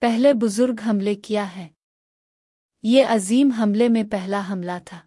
پہلے بزرگ حملے کیا ہے۔ یہ عظیم حملے میں پہلا حملہ تھا۔